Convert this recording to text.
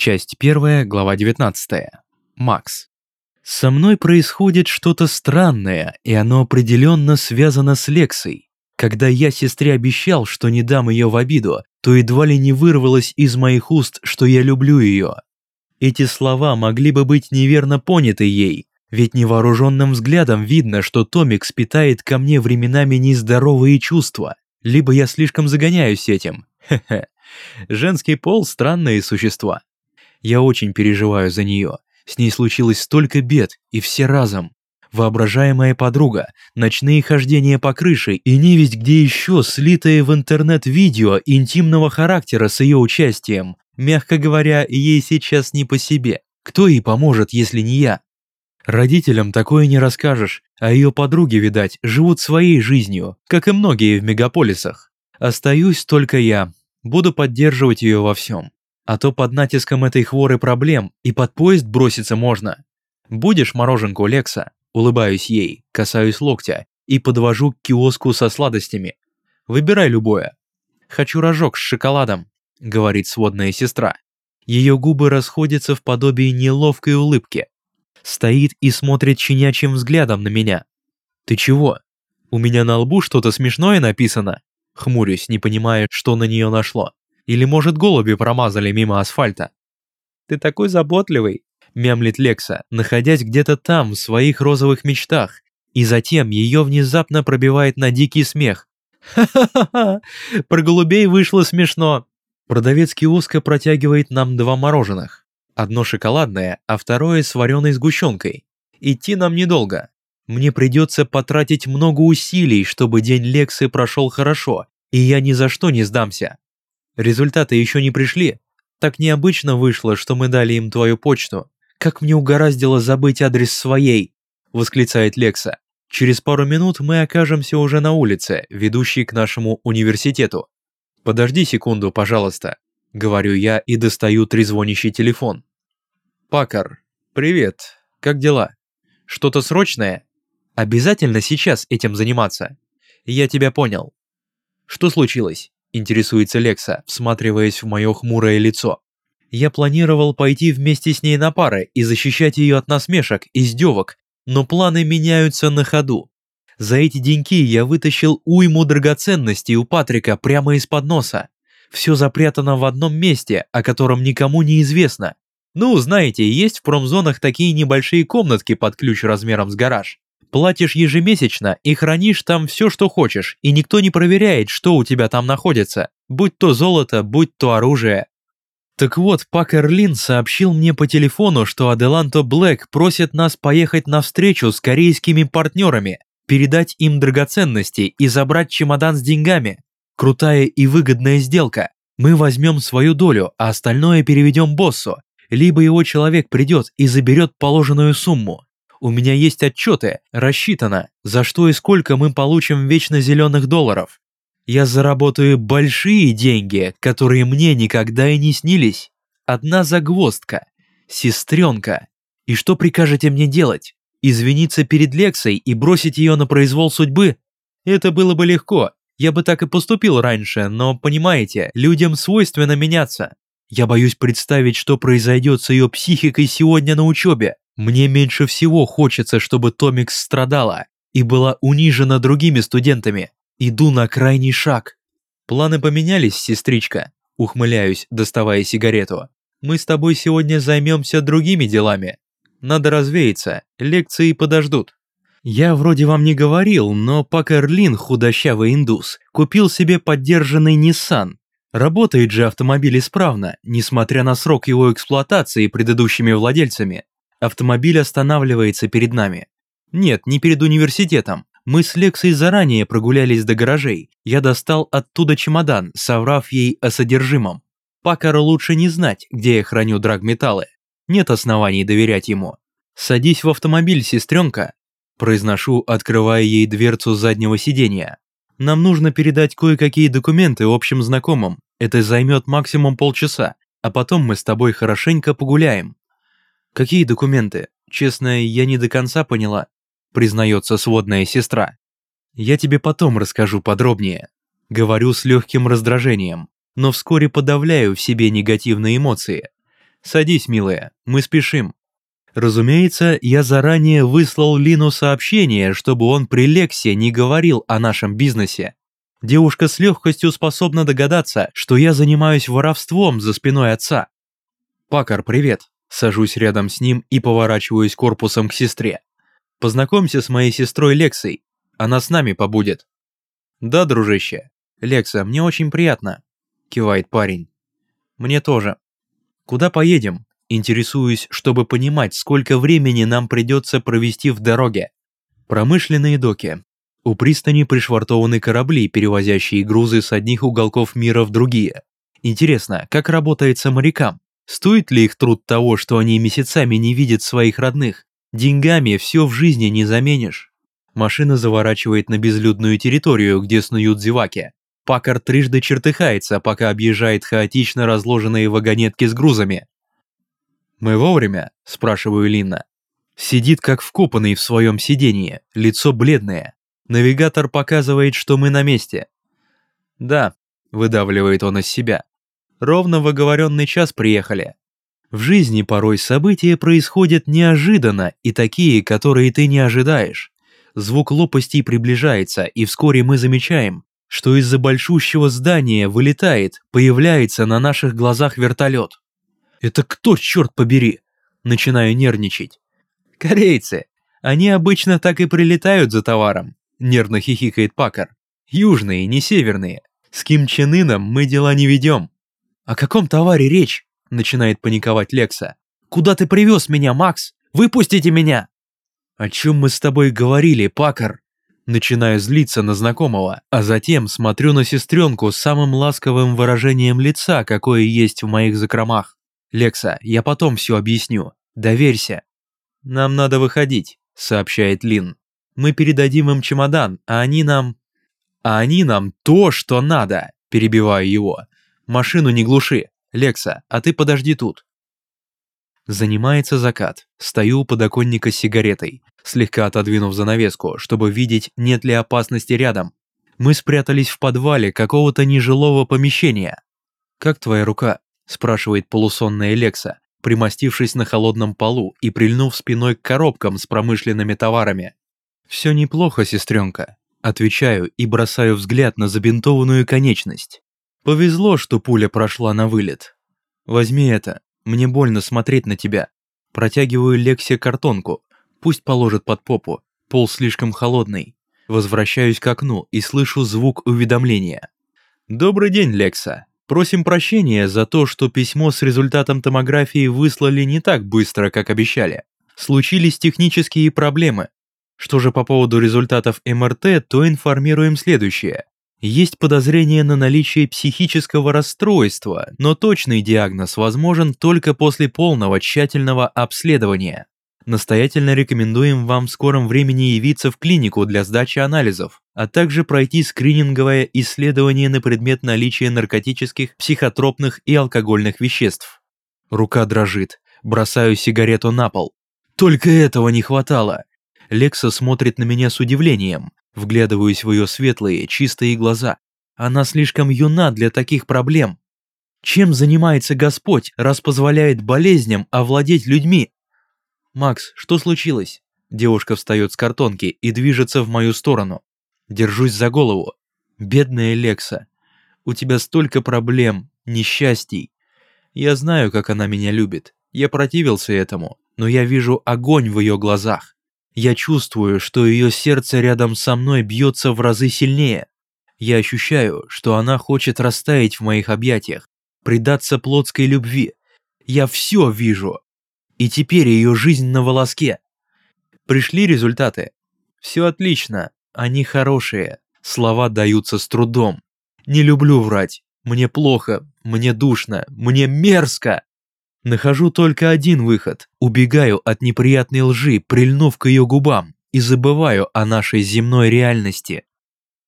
Часть 1, глава 19. Макс. Со мной происходит что-то странное, и оно определенно связано с Лексой. Когда я сестре обещал, что не дам ее в обиду, то едва ли не вырвалось из моих уст, что я люблю ее. Эти слова могли бы быть неверно поняты ей, ведь невооруженным взглядом видно, что Томик питает ко мне временами нездоровые чувства. Либо я слишком загоняюсь этим. Хе-хе. Женский пол – странные существа. Я очень переживаю за нее. С ней случилось столько бед, и все разом. Воображаемая подруга, ночные хождения по крыше и невесть где еще слитое в интернет видео интимного характера с ее участием. Мягко говоря, ей сейчас не по себе. Кто ей поможет, если не я? Родителям такое не расскажешь, а ее подруги, видать, живут своей жизнью, как и многие в мегаполисах. Остаюсь только я, буду поддерживать ее во всем. А то под натиском этой хворы проблем и под поезд броситься можно. Будешь мороженку, Лекса? Улыбаюсь ей, касаюсь локтя и подвожу к киоску со сладостями. Выбирай любое. Хочу рожок с шоколадом, говорит сводная сестра. Ее губы расходятся в подобии неловкой улыбки. Стоит и смотрит щенячьим взглядом на меня. Ты чего? У меня на лбу что-то смешное написано? Хмурюсь, не понимая, что на нее нашло. Или, может, голуби промазали мимо асфальта? «Ты такой заботливый», — мямлит Лекса, находясь где-то там, в своих розовых мечтах. И затем ее внезапно пробивает на дикий смех. «Ха-ха-ха! Про голубей вышло смешно!» Продавец киоска протягивает нам два мороженых. Одно шоколадное, а второе с вареной сгущенкой. Идти нам недолго. Мне придется потратить много усилий, чтобы день Лексы прошел хорошо, и я ни за что не сдамся. Результаты еще не пришли. Так необычно вышло, что мы дали им твою почту. Как мне угораздило забыть адрес своей!» – восклицает Лекса. «Через пару минут мы окажемся уже на улице, ведущей к нашему университету. Подожди секунду, пожалуйста», – говорю я и достаю трезвонящий телефон. «Пакар, привет. Как дела? Что-то срочное? Обязательно сейчас этим заниматься? Я тебя понял. Что случилось?» Интересуется Лекса, всматриваясь в мое хмурое лицо. Я планировал пойти вместе с ней на пары и защищать ее от насмешек, издевок, но планы меняются на ходу. За эти деньки я вытащил уйму драгоценностей у Патрика прямо из-под носа. Все запрятано в одном месте, о котором никому не известно. Ну, знаете, есть в промзонах такие небольшие комнатки под ключ размером с гараж. Платишь ежемесячно и хранишь там все, что хочешь, и никто не проверяет, что у тебя там находится, будь то золото, будь то оружие. Так вот, Пакер Лин сообщил мне по телефону, что Аделанто Блэк просит нас поехать на встречу с корейскими партнерами, передать им драгоценности и забрать чемодан с деньгами. Крутая и выгодная сделка. Мы возьмем свою долю, а остальное переведем боссу. Либо его человек придет и заберет положенную сумму, у меня есть отчеты, рассчитано, за что и сколько мы получим вечно зеленых долларов. Я заработаю большие деньги, которые мне никогда и не снились. Одна загвоздка. Сестренка. И что прикажете мне делать? Извиниться перед Лексой и бросить ее на произвол судьбы? Это было бы легко. Я бы так и поступил раньше, но, понимаете, людям свойственно меняться. Я боюсь представить, что произойдет с ее психикой сегодня на учебе. Мне меньше всего хочется, чтобы Томикс страдала и была унижена другими студентами. Иду на крайний шаг. Планы поменялись, сестричка. Ухмыляюсь, доставая сигарету. Мы с тобой сегодня займемся другими делами. Надо развеяться, лекции подождут. Я вроде вам не говорил, но Пакер Лин, худощавый индус, купил себе поддержанный Nissan. Работает же автомобиль исправно, несмотря на срок его эксплуатации предыдущими владельцами. Автомобиль останавливается перед нами. Нет, не перед университетом. Мы с Лексой заранее прогулялись до гаражей. Я достал оттуда чемодан, соврав ей о содержимом. Пакару лучше не знать, где я храню драгметаллы. Нет оснований доверять ему. «Садись в автомобиль, сестренка», произношу, открывая ей дверцу заднего сиденья. «Нам нужно передать кое-какие документы общим знакомым. Это займет максимум полчаса, а потом мы с тобой хорошенько погуляем. «Какие документы? Честно, я не до конца поняла», признается сводная сестра. «Я тебе потом расскажу подробнее», говорю с легким раздражением, но вскоре подавляю в себе негативные эмоции. Садись, милая, мы спешим. Разумеется, я заранее выслал Лину сообщение, чтобы он при Лексе не говорил о нашем бизнесе. Девушка с легкостью способна догадаться, что я занимаюсь воровством за спиной отца. «Пакар, привет!» Сажусь рядом с ним и поворачиваюсь корпусом к сестре. «Познакомься с моей сестрой Лексой. Она с нами побудет». «Да, дружище. Лекса, мне очень приятно», – кивает парень. «Мне тоже. Куда поедем?» Интересуюсь, чтобы понимать, сколько времени нам придется провести в дороге. Промышленные доки. У пристани пришвартованы корабли, перевозящие грузы с одних уголков мира в другие. Интересно, как работается морякам? Стоит ли их труд того, что они месяцами не видят своих родных? Деньгами все в жизни не заменишь. Машина заворачивает на безлюдную территорию, где снуют зеваки. Паккард трижды чертыхается, пока объезжает хаотично разложенные вагонетки с грузами. «Мы вовремя?» – спрашиваю Линна. Сидит как вкопанный в своем сиденье, лицо бледное. Навигатор показывает, что мы на месте. «Да», – выдавливает он из себя. «Ровно в оговоренный час приехали». В жизни порой события происходят неожиданно и такие, которые ты не ожидаешь. Звук лопастей приближается, и вскоре мы замечаем, что из-за большущего здания вылетает, появляется на наших глазах вертолет. Это кто, черт побери? Начинаю нервничать. Корейцы. Они обычно так и прилетают за товаром. Нервно хихикает Пакар. Южные, не северные. С Ким Чен Ыном мы дела не ведем. О каком товаре речь? Начинает паниковать Лекса. Куда ты привез меня, Макс? Выпустите меня! О чем мы с тобой говорили, Пакар? Начинаю злиться на знакомого, а затем смотрю на сестренку с самым ласковым выражением лица, какое есть в моих закромах. «Лекса, я потом все объясню. Доверься». «Нам надо выходить», — сообщает Лин. «Мы передадим им чемодан, а они нам...» «А они нам то, что надо», — перебиваю его. «Машину не глуши. Лекса, а ты подожди тут». Занимается закат. Стою у подоконника с сигаретой, слегка отодвинув занавеску, чтобы видеть, нет ли опасности рядом. Мы спрятались в подвале какого-то нежилого помещения. «Как твоя рука?» спрашивает полусонная Лекса, примостившись на холодном полу и прильнув спиной к коробкам с промышленными товарами. «Все неплохо, сестренка», отвечаю и бросаю взгляд на забинтованную конечность. Повезло, что пуля прошла на вылет. Возьми это, мне больно смотреть на тебя. Протягиваю Лексе картонку, пусть положит под попу, пол слишком холодный. Возвращаюсь к окну и слышу звук уведомления. «Добрый день, Лекса. Просим прощения за то, что письмо с результатом томографии выслали не так быстро, как обещали. Случились технические проблемы. Что же по поводу результатов МРТ, то информируем следующее. Есть подозрение на наличие психического расстройства, но точный диагноз возможен только после полного тщательного обследования. Настоятельно рекомендуем вам в скором времени явиться в клинику для сдачи анализов, а также пройти скрининговое исследование на предмет наличия наркотических, психотропных и алкогольных веществ. Рука дрожит, бросаю сигарету на пол. Только этого не хватало. Лекса смотрит на меня с удивлением, вглядываюсь в ее светлые, чистые глаза. Она слишком юна для таких проблем. Чем занимается Господь, раз позволяет болезням овладеть людьми? «Макс, что случилось?» Девушка встает с картонки и движется в мою сторону. Держусь за голову. Бедная Лекса. У тебя столько проблем, несчастий. Я знаю, как она меня любит. Я противился этому, но я вижу огонь в ее глазах. Я чувствую, что ее сердце рядом со мной бьется в разы сильнее. Я ощущаю, что она хочет растаять в моих объятиях, предаться плотской любви. Я все вижу, и теперь ее жизнь на волоске. Пришли результаты. Все отлично, они хорошие. Слова даются с трудом. Не люблю врать. Мне плохо, мне душно, мне мерзко. Нахожу только один выход. Убегаю от неприятной лжи, прильнув к ее губам, и забываю о нашей земной реальности.